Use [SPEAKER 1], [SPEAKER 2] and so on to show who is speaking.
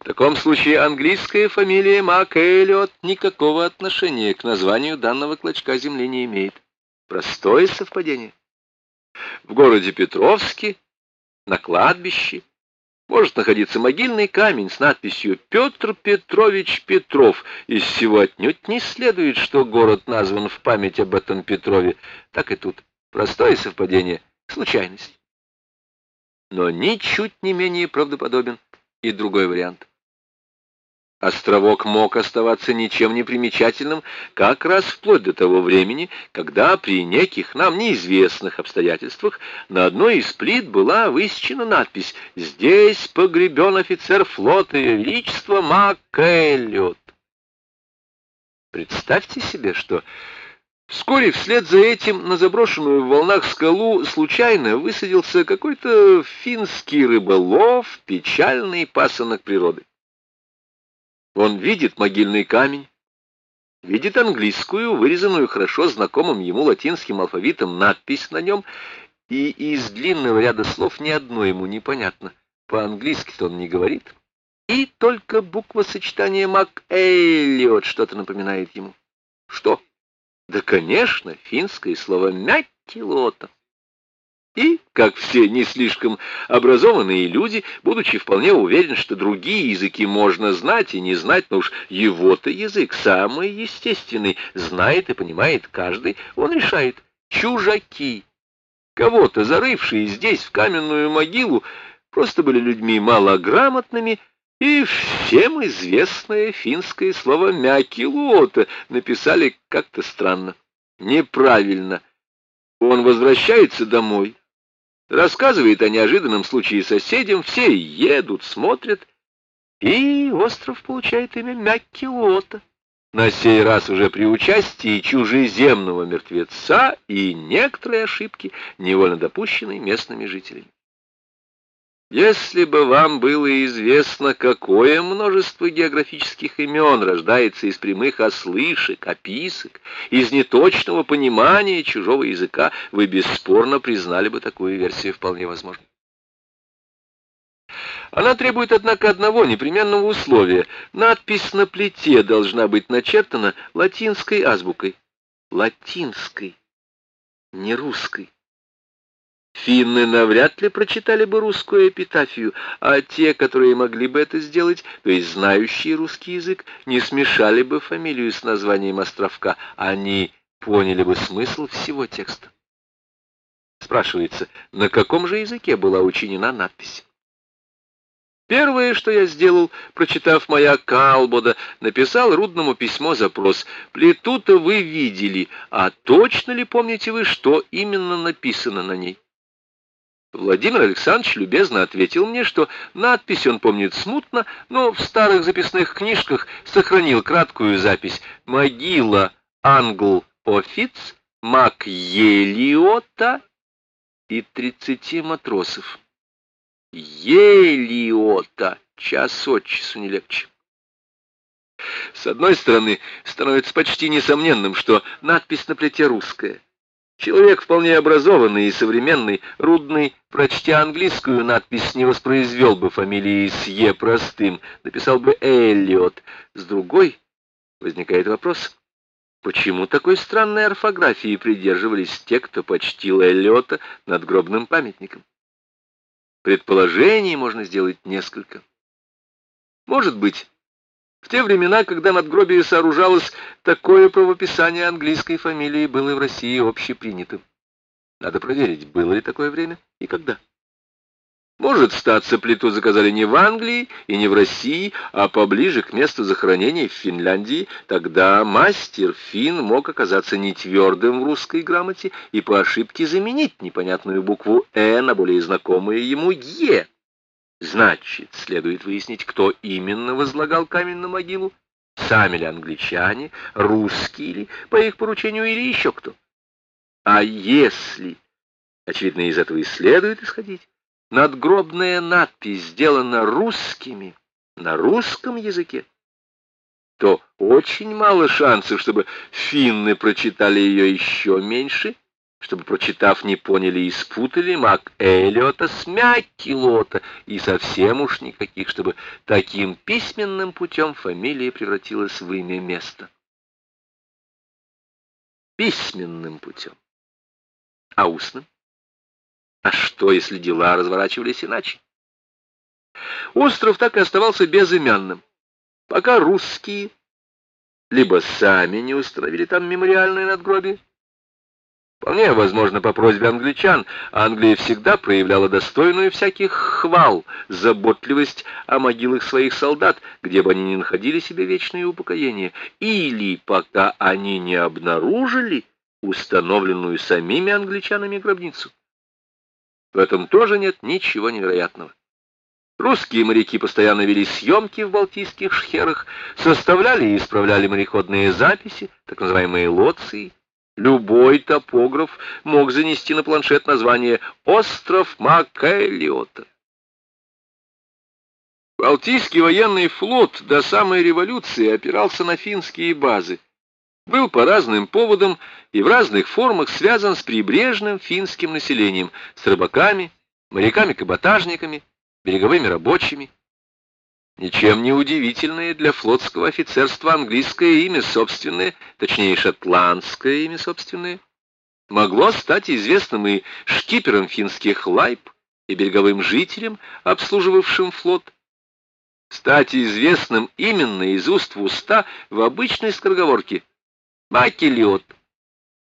[SPEAKER 1] В таком случае английская фамилия Мак Эллиот никакого отношения к названию данного клочка земли не имеет. Простое совпадение. В городе Петровске, на кладбище, может находиться могильный камень с надписью «Петр Петрович Петров». Из всего отнюдь не следует, что город назван в память об этом Петрове. Так и тут. Простое совпадение, случайность. Но ничуть не менее правдоподобен и другой вариант. Островок мог оставаться ничем не примечательным как раз вплоть до того времени, когда при неких нам неизвестных обстоятельствах на одной из плит была высечена надпись «Здесь погребен офицер флота Ее Величества МакЭллиот». Представьте себе, что вскоре вслед за этим на заброшенную в волнах скалу случайно высадился какой-то финский рыболов, печальный пасынок природы. Он видит могильный камень, видит английскую, вырезанную хорошо знакомым ему латинским алфавитом надпись на нем, и из длинного ряда слов ни одно ему непонятно. По-английски-то он не говорит, и только буква сочетания Мак Эллиот что-то напоминает ему. Что? Да, конечно, финское слово «мяккилота». И, как все не слишком образованные люди, будучи вполне уверен, что другие языки можно знать и не знать, но уж его-то язык самый естественный, знает и понимает каждый, он решает «чужаки». Кого-то, зарывшие здесь в каменную могилу, просто были людьми малограмотными, и всем известное финское слово «мякилуота» написали как-то странно, неправильно. Он возвращается домой, рассказывает о неожиданном случае соседям, все едут, смотрят, и остров получает имя Мяккилота. На сей раз уже при участии чужеземного мертвеца и некоторые ошибки, невольно допущенные местными жителями. Если бы вам было известно, какое множество географических имен рождается из прямых ослышек, описок, из неточного понимания чужого языка, вы бесспорно признали бы такую версию вполне возможной. Она требует, однако, одного непременного условия. Надпись на плите должна быть начертана латинской азбукой. Латинской, не русской. Финны навряд ли прочитали бы русскую эпитафию, а те, которые могли бы это сделать, то есть знающие русский язык, не смешали бы фамилию с названием островка, они поняли бы смысл всего текста. Спрашивается, на каком же языке была учинена надпись? Первое, что я сделал, прочитав моя Калбода, написал Рудному письмо запрос. Плиту-то вы видели, а точно ли помните вы, что именно написано на ней? Владимир Александрович любезно ответил мне, что надпись он помнит смутно, но в старых записных книжках сохранил краткую запись «Могила Англ-Офиц Макелиота и тридцати матросов». Елиота, час от часу не легче. С одной стороны, становится почти несомненным, что надпись на плите русская. Человек вполне образованный и современный, Рудный, прочтя английскую надпись, не воспроизвел бы фамилии с «е» простым, написал бы «Эллиот». С другой возникает вопрос, почему такой странной орфографии придерживались те, кто почтил Эллиота надгробным памятником? Предположений можно сделать несколько. Может быть, в те времена, когда надгробие сооружалось, такое правописание английской фамилии было в России общепринятым. Надо проверить, было ли такое время и когда. Может, статься плиту заказали не в Англии и не в России, а поближе к месту захоронения в Финляндии. Тогда мастер Фин мог оказаться не твердым в русской грамоте и по ошибке заменить непонятную букву «э» на более знакомую ему «е». Значит, следует выяснить, кто именно возлагал камень на могилу. Сами ли англичане, русские ли, по их поручению, или еще кто. А если, очевидно, из этого и следует исходить, надгробная надпись сделана русскими, на русском языке, то очень мало шансов, чтобы финны прочитали ее еще меньше, чтобы, прочитав, не поняли и спутали Мак Эллиота с Мяккилота, и совсем уж никаких, чтобы таким письменным путем фамилия превратилась в имя места. Письменным путем. А устным? А что, если дела разворачивались иначе? Остров так и оставался безымянным, пока русские либо сами не установили там мемориальное надгробие, Вполне возможно, по просьбе англичан Англия всегда проявляла достойную всяких хвал, заботливость о могилах своих солдат, где бы они ни находили себе вечное упокоение, или пока они не обнаружили установленную самими англичанами гробницу. В этом тоже нет ничего невероятного. Русские моряки постоянно вели съемки в балтийских шхерах, составляли и исправляли мореходные записи, так называемые лоции, Любой топограф мог занести на планшет название «Остров Макэлиота». Балтийский военный флот до самой революции опирался на финские базы. Был по разным поводам и в разных формах связан с прибрежным финским населением, с рыбаками, моряками-каботажниками, береговыми рабочими, Ничем не удивительное для флотского офицерства английское имя собственное, точнее шотландское имя собственное, могло стать известным и шкипером финских лайп, и береговым жителям, обслуживавшим флот. Стать известным именно из уст в уста в обычной скороговорке. Макелиот